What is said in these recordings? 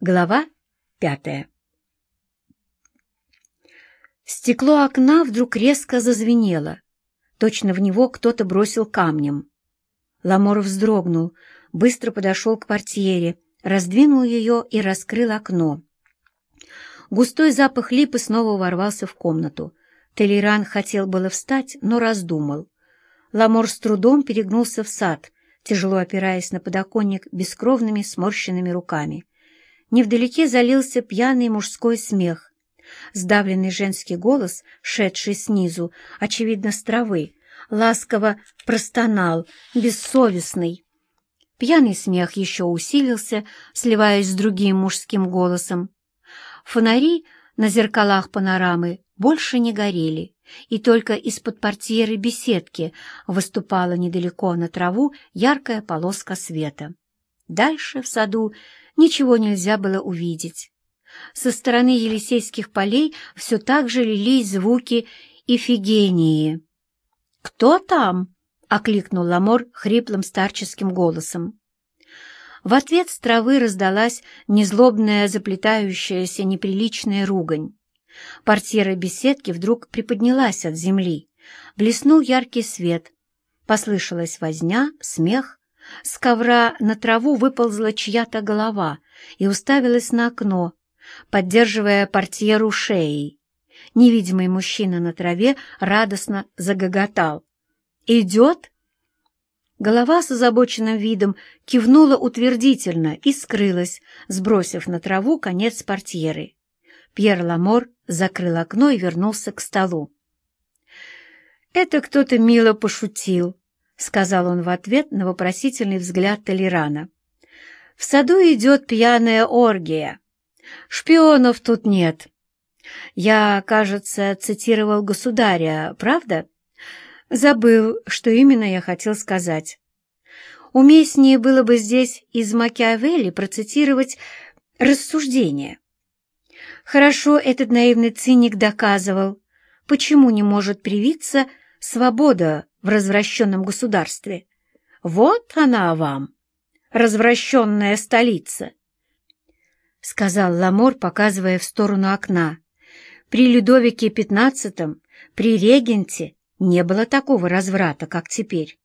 Глава пятая Стекло окна вдруг резко зазвенело. Точно в него кто-то бросил камнем. Ламор вздрогнул, быстро подошел к портьере, раздвинул ее и раскрыл окно. Густой запах липы снова ворвался в комнату. Талейран хотел было встать, но раздумал. Ламор с трудом перегнулся в сад, тяжело опираясь на подоконник бескровными сморщенными руками. Невдалеке залился пьяный мужской смех. Сдавленный женский голос, шедший снизу, очевидно, с травы, ласково простонал, бессовестный. Пьяный смех еще усилился, сливаясь с другим мужским голосом. Фонари на зеркалах панорамы больше не горели, и только из-под портьеры беседки выступала недалеко на траву яркая полоска света. Дальше в саду ничего нельзя было увидеть. Со стороны Елисейских полей все так же лились звуки Ифигении. «Кто там?» — окликнул Ламор хриплым старческим голосом. В ответ с травы раздалась незлобная, заплетающаяся, неприличная ругань. Портьера беседки вдруг приподнялась от земли. Блеснул яркий свет. Послышалась возня, смех, с ковра на траву выползла чья-то голова и уставилась на окно, поддерживая портьеру шеей. Невидимый мужчина на траве радостно загоготал. «Идет?» Голова с озабоченным видом кивнула утвердительно и скрылась, сбросив на траву конец портьеры. Пьер Ламор закрыл окно и вернулся к столу. «Это кто-то мило пошутил», — сказал он в ответ на вопросительный взгляд Талейрана. «В саду идет пьяная оргия. Шпионов тут нет. Я, кажется, цитировал государя, правда? Забыл, что именно я хотел сказать. Уместнее было бы здесь из Макиавелли процитировать рассуждение. Хорошо этот наивный циник доказывал, почему не может привиться свобода в развращенном государстве. Вот она вам, развращенная столица, — сказал Ламор, показывая в сторону окна. При Людовике XV, при регенте, не было такого разврата, как теперь.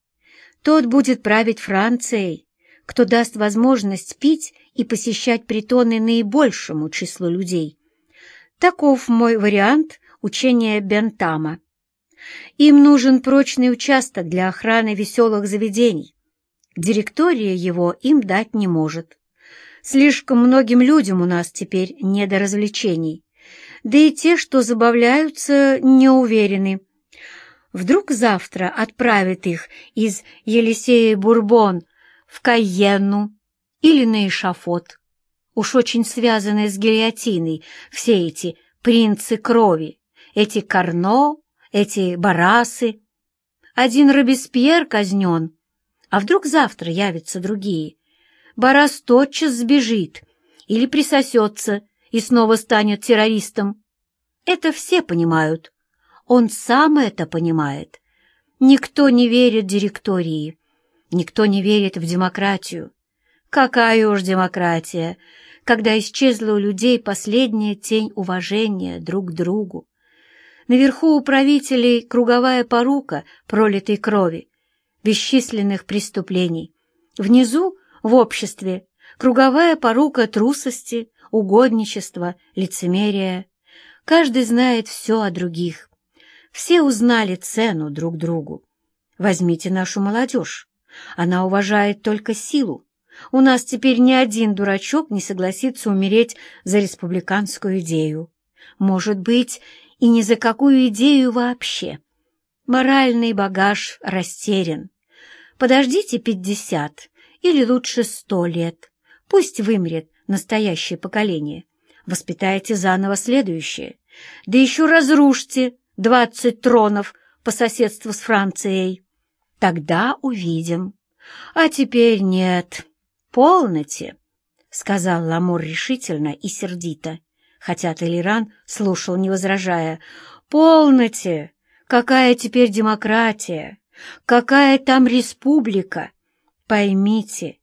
Тот будет править Францией, кто даст возможность пить и посещать притоны наибольшему числу людей. Таков мой вариант учения Бентама. Им нужен прочный участок для охраны веселых заведений. Директория его им дать не может. Слишком многим людям у нас теперь не до развлечений. Да и те, что забавляются, не уверены. Вдруг завтра отправят их из Елисея Бурбон в Кайенну или на эшафот. Уж очень связаны с гильотиной все эти принцы крови, эти Карно, эти барасы. Один Робеспьер казнен, а вдруг завтра явятся другие. Барас тотчас сбежит или присосется и снова станет террористом. Это все понимают. Он сам это понимает. Никто не верит директории, никто не верит в демократию. Какая уж демократия, когда исчезла у людей последняя тень уважения друг к другу. Наверху у правителей круговая порука пролитой крови, бесчисленных преступлений. Внизу, в обществе, круговая порука трусости, угодничества, лицемерия. Каждый знает все о других. Все узнали цену друг другу. Возьмите нашу молодежь. Она уважает только силу. У нас теперь ни один дурачок не согласится умереть за республиканскую идею. Может быть, и ни за какую идею вообще. Моральный багаж растерян. Подождите пятьдесят или лучше сто лет. Пусть вымрет настоящее поколение. Воспитайте заново следующее. Да еще разрушьте двадцать тронов по соседству с Францией. Тогда увидим. А теперь нет. Полноте, — сказал Ламур решительно и сердито хотя Толеран слушал, не возражая. «Полноте! Какая теперь демократия? Какая там республика? Поймите,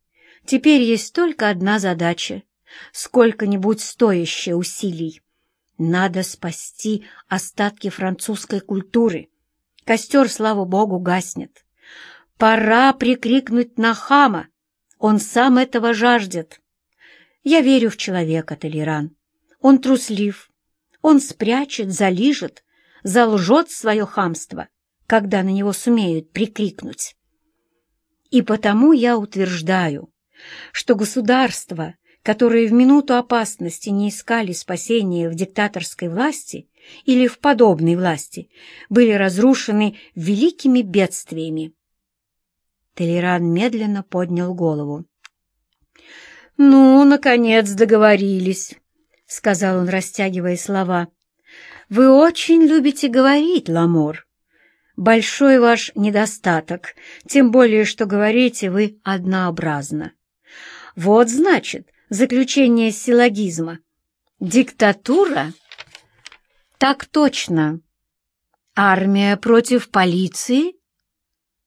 теперь есть только одна задача сколько-нибудь стоящее усилий. Надо спасти остатки французской культуры. Костер, слава богу, гаснет. Пора прикрикнуть на хама. Он сам этого жаждет. Я верю в человека, Толеран. Он труслив. Он спрячет, залижет, залжет свое хамство, когда на него сумеют прикрикнуть. И потому я утверждаю, что государство, которые в минуту опасности не искали спасения в диктаторской власти или в подобной власти, были разрушены великими бедствиями. Толеран медленно поднял голову. «Ну, наконец договорились», — сказал он, растягивая слова. «Вы очень любите говорить, Ламор. Большой ваш недостаток, тем более, что говорите вы однообразно. Вот, значит, заключение силлогизма. Диктатура? Так точно. Армия против полиции?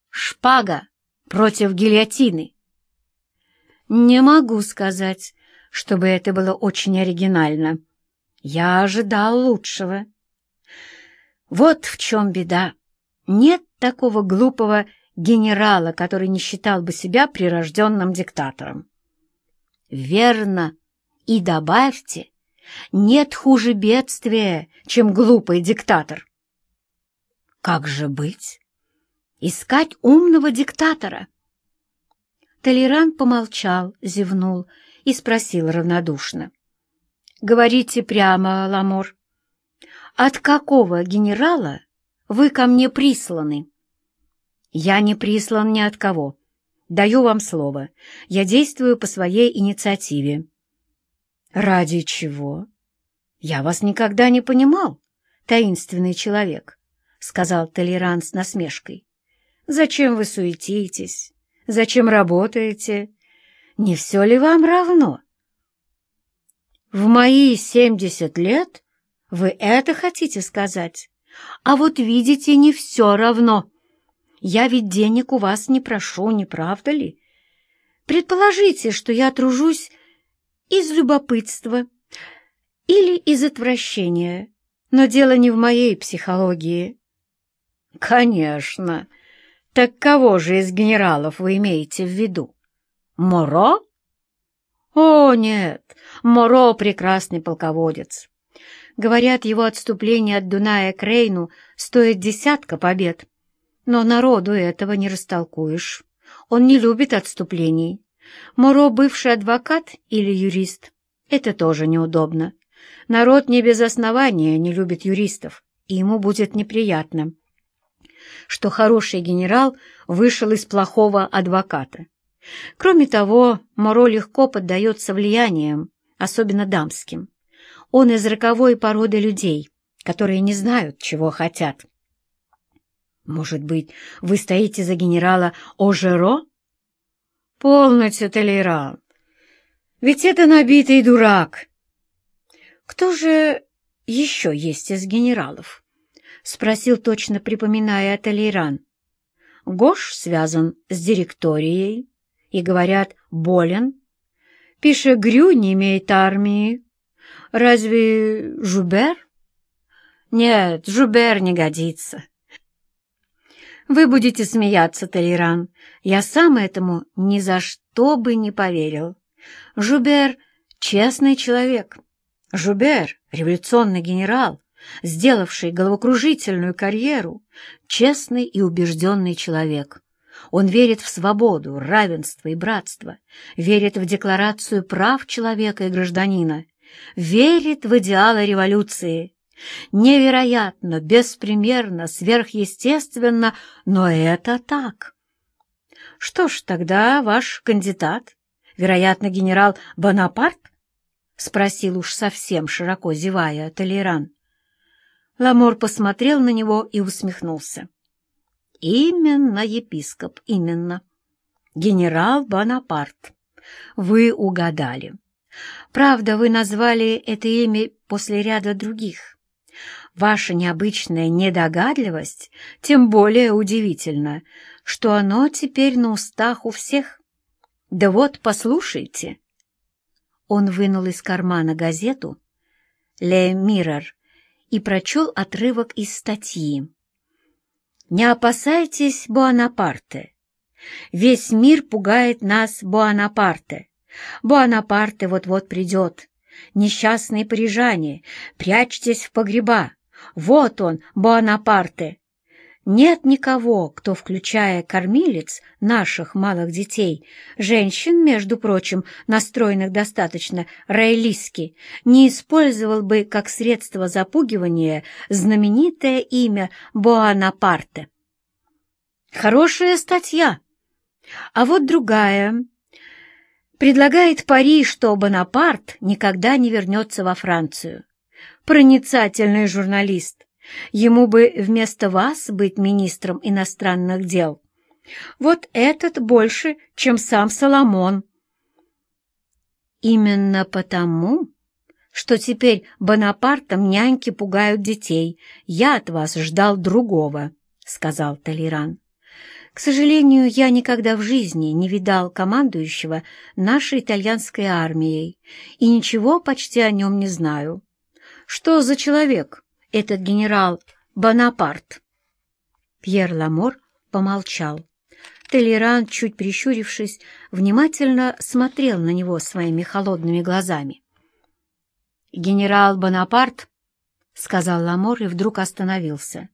Шпага против гильотины. Не могу сказать, чтобы это было очень оригинально. Я ожидал лучшего. Вот в чем беда. Нет такого глупого генерала, который не считал бы себя прирожденным диктатором. Верно. И добавьте, нет хуже бедствия, чем глупый диктатор. Как же быть? Искать умного диктатора. Талейран помолчал, зевнул и спросил равнодушно. «Говорите прямо, Ламор, от какого генерала вы ко мне присланы?» «Я не прислан ни от кого. Даю вам слово. Я действую по своей инициативе». «Ради чего?» «Я вас никогда не понимал, таинственный человек», — сказал Талейран с насмешкой. «Зачем вы суетитесь? Зачем работаете? Не все ли вам равно?» «В мои семьдесят лет вы это хотите сказать? А вот видите, не все равно». Я ведь денег у вас не прошу, не правда ли? Предположите, что я тружусь из любопытства или из отвращения, но дело не в моей психологии. Конечно. Так кого же из генералов вы имеете в виду? Моро? О, нет, Моро — прекрасный полководец. Говорят, его отступление от Дуная к Рейну стоит десятка побед. Но народу этого не растолкуешь. Он не любит отступлений. Моро — бывший адвокат или юрист. Это тоже неудобно. Народ не без основания не любит юристов, и ему будет неприятно, что хороший генерал вышел из плохого адвоката. Кроме того, Моро легко поддается влияниям, особенно дамским. Он из роковой породы людей, которые не знают, чего хотят. Может быть, вы стоите за генерала Ожеро? Полностью, Толеран. Ведь это набитый дурак. Кто же еще есть из генералов? Спросил, точно припоминая Толеран. Гош связан с директорией и, говорят, болен. Пишегрю не имеет армии. Разве Жубер? Нет, Жубер не годится. Вы будете смеяться, Толеран. Я сам этому ни за что бы не поверил. Жубер — честный человек. Жубер — революционный генерал, сделавший головокружительную карьеру, честный и убежденный человек. Он верит в свободу, равенство и братство, верит в декларацию прав человека и гражданина, верит в идеалы революции, Невероятно, беспримерно, сверхъестественно, но это так. Что ж, тогда ваш кандидат, вероятно, генерал Бонапарт? Спросил уж совсем широко зевая Талейран. Ламор посмотрел на него и усмехнулся. Именно, епископ, именно. Генерал Бонапарт. Вы угадали. Правда, вы назвали это имя после ряда других. Ваша необычная недогадливость тем более удивительна, что оно теперь на устах у всех. Да вот, послушайте. Он вынул из кармана газету «Ле Миррор» и прочел отрывок из статьи. «Не опасайтесь Буанапарте. Весь мир пугает нас Буанапарте. Буанапарте вот-вот придет. Несчастные парижане, прячьтесь в погреба. Вот он, Буанапарте. Нет никого, кто, включая кормилец наших малых детей, женщин, между прочим, настроенных достаточно роялистски, не использовал бы как средство запугивания знаменитое имя Буанапарте. Хорошая статья. А вот другая. Предлагает пари, что Бонапарт никогда не вернется во Францию. Проницательный журналист. Ему бы вместо вас быть министром иностранных дел. Вот этот больше, чем сам Соломон. Именно потому, что теперь Бонапартом няньки пугают детей, я от вас ждал другого, — сказал Талейран. К сожалению, я никогда в жизни не видал командующего нашей итальянской армией и ничего почти о нем не знаю. Что за человек этот генерал Бонапарт? Пьер Ламор помолчал. Талейран, чуть прищурившись, внимательно смотрел на него своими холодными глазами. «Генерал Бонапарт», — сказал Ламор и вдруг остановился.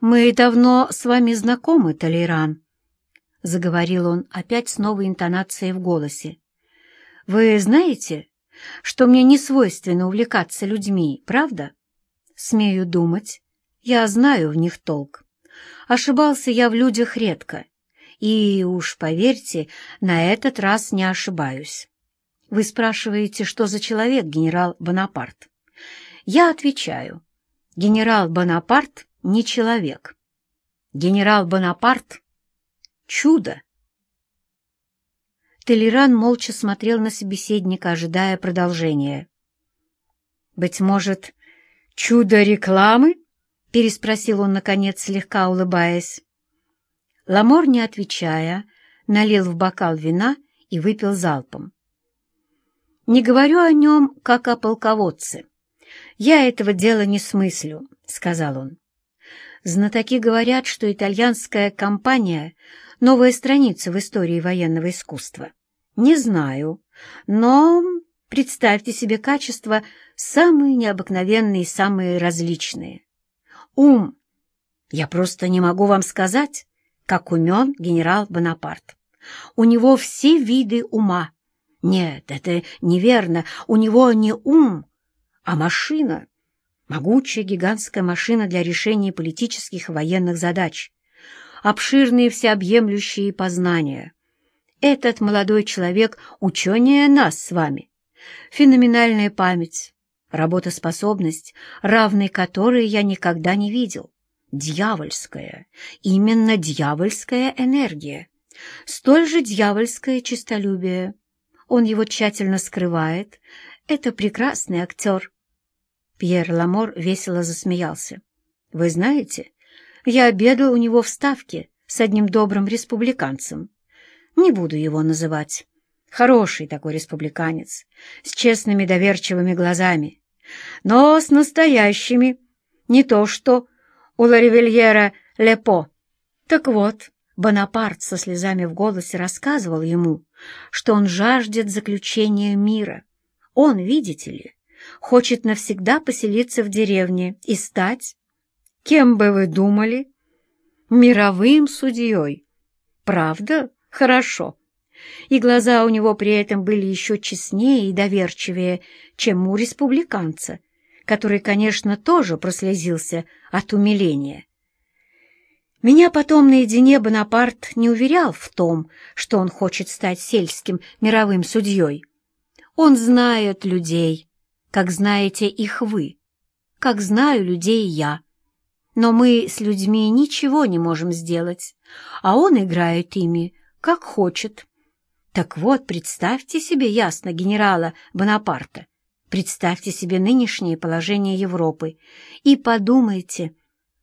«Мы давно с вами знакомы, Талейран», — заговорил он опять с новой интонацией в голосе. «Вы знаете, что мне не свойственно увлекаться людьми, правда? Смею думать, я знаю в них толк. Ошибался я в людях редко, и уж поверьте, на этот раз не ошибаюсь. Вы спрашиваете, что за человек генерал Бонапарт? Я отвечаю, генерал Бонапарт не человек. Генерал Бонапарт — чудо. Толеран молча смотрел на собеседника, ожидая продолжения. «Быть может, чудо рекламы?» — переспросил он, наконец, слегка улыбаясь. Ламор, не отвечая, налил в бокал вина и выпил залпом. «Не говорю о нем, как о полководце. Я этого дела не смыслю», — сказал он. Знатоки говорят, что итальянская кампания — новая страница в истории военного искусства. Не знаю, но представьте себе качества самые необыкновенные и самые различные. Ум. Я просто не могу вам сказать, как умен генерал Бонапарт. У него все виды ума. Нет, это неверно. У него не ум, а машина. Могучая гигантская машина для решения политических и военных задач. Обширные всеобъемлющие познания. Этот молодой человек ученее нас с вами. Феноменальная память, работоспособность, равной которой я никогда не видел. Дьявольская, именно дьявольская энергия. Столь же дьявольское честолюбие. Он его тщательно скрывает. Это прекрасный актер. Пьер Ламор весело засмеялся. «Вы знаете, я обедал у него в Ставке с одним добрым республиканцем. Не буду его называть. Хороший такой республиканец, с честными доверчивыми глазами, но с настоящими, не то что у Ларивельера Лепо. Так вот, Бонапарт со слезами в голосе рассказывал ему, что он жаждет заключения мира. Он, видите ли, хочет навсегда поселиться в деревне и стать, кем бы вы думали, мировым судьей. Правда? Хорошо. И глаза у него при этом были еще честнее и доверчивее, чем у республиканца, который, конечно, тоже прослезился от умиления. Меня потом наедине Бонапарт не уверял в том, что он хочет стать сельским мировым судьей. Он знает людей, как знаете их вы, как знаю людей я. Но мы с людьми ничего не можем сделать, а он играет ими, как хочет. Так вот, представьте себе ясно генерала Бонапарта, представьте себе нынешнее положение Европы и подумайте,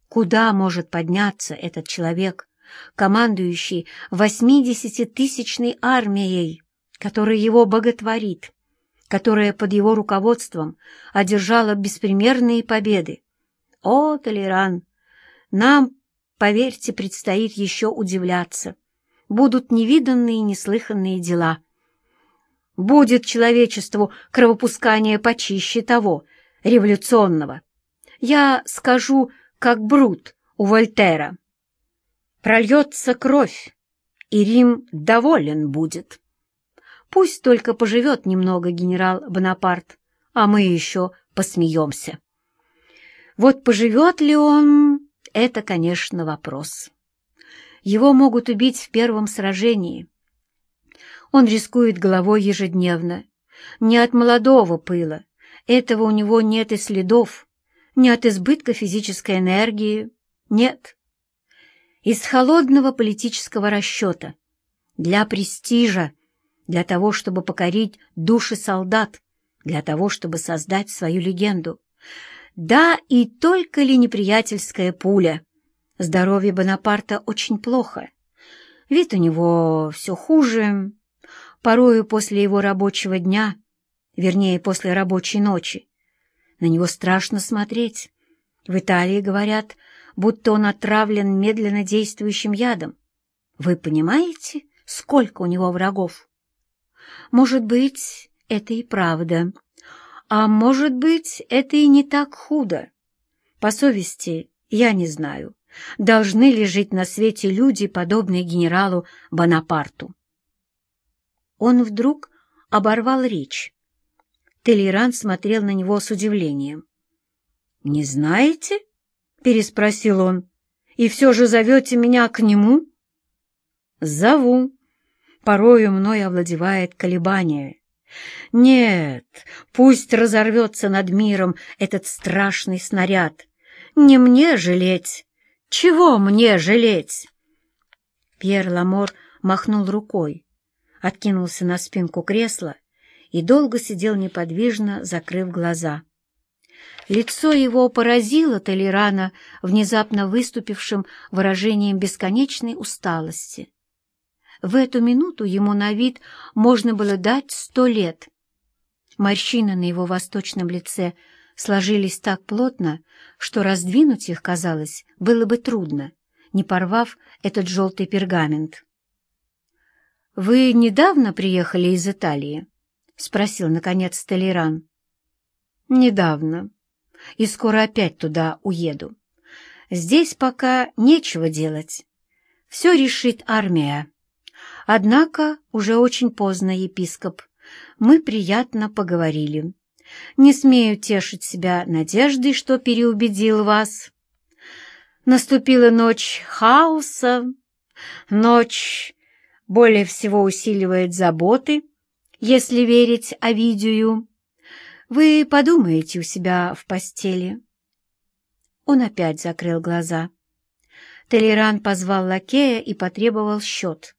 куда может подняться этот человек, командующий восьмидесятитысячной армией, которая его боготворит, которая под его руководством одержала беспримерные победы. О, Толеран, нам, поверьте, предстоит еще удивляться. Будут невиданные и неслыханные дела. Будет человечеству кровопускание почище того, революционного. Я скажу, как Брут у Вольтера. Прольется кровь, и Рим доволен будет. Пусть только поживет немного генерал Бонапарт, а мы еще посмеемся. Вот поживет ли он, это, конечно, вопрос. Его могут убить в первом сражении. Он рискует головой ежедневно. Не от молодого пыла, этого у него нет и следов, не от избытка физической энергии, нет. Из холодного политического расчета, для престижа, для того, чтобы покорить души солдат, для того, чтобы создать свою легенду. Да, и только ли неприятельская пуля. Здоровье Бонапарта очень плохо. Вид у него все хуже. Порою после его рабочего дня, вернее, после рабочей ночи, на него страшно смотреть. В Италии говорят, будто он отравлен медленно действующим ядом. Вы понимаете, сколько у него врагов? Может быть, это и правда. А может быть, это и не так худо. По совести, я не знаю, должны ли жить на свете люди, подобные генералу Бонапарту. Он вдруг оборвал речь. Толеран смотрел на него с удивлением. «Не знаете?» — переспросил он. «И все же зовете меня к нему?» «Зову», порою мной овладевает колебание. Нет, пусть разорвется над миром этот страшный снаряд. Не мне жалеть. Чего мне жалеть? Пьер Ламор махнул рукой, откинулся на спинку кресла и долго сидел неподвижно, закрыв глаза. Лицо его поразило Толерана внезапно выступившим выражением бесконечной усталости. В эту минуту ему на вид можно было дать сто лет. Морщины на его восточном лице сложились так плотно, что раздвинуть их, казалось, было бы трудно, не порвав этот желтый пергамент. «Вы недавно приехали из Италии?» — спросил, наконец, Толеран. «Недавно. И скоро опять туда уеду. Здесь пока нечего делать. Все решит армия». Однако уже очень поздно, епископ. Мы приятно поговорили. Не смею тешить себя надеждой, что переубедил вас. Наступила ночь хаоса. Ночь более всего усиливает заботы, если верить Овидию. Вы подумаете у себя в постели. Он опять закрыл глаза. Талейран позвал лакея и потребовал счет.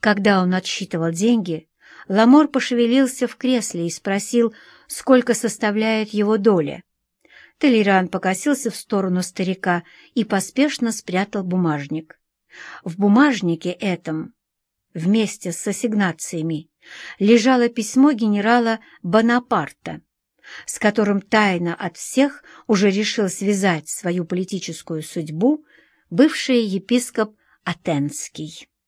Когда он отсчитывал деньги, Ламор пошевелился в кресле и спросил, сколько составляет его доля. Талейран покосился в сторону старика и поспешно спрятал бумажник. В бумажнике этом, вместе с ассигнациями, лежало письмо генерала Бонапарта, с которым тайно от всех уже решил связать свою политическую судьбу бывший епископ Атенский.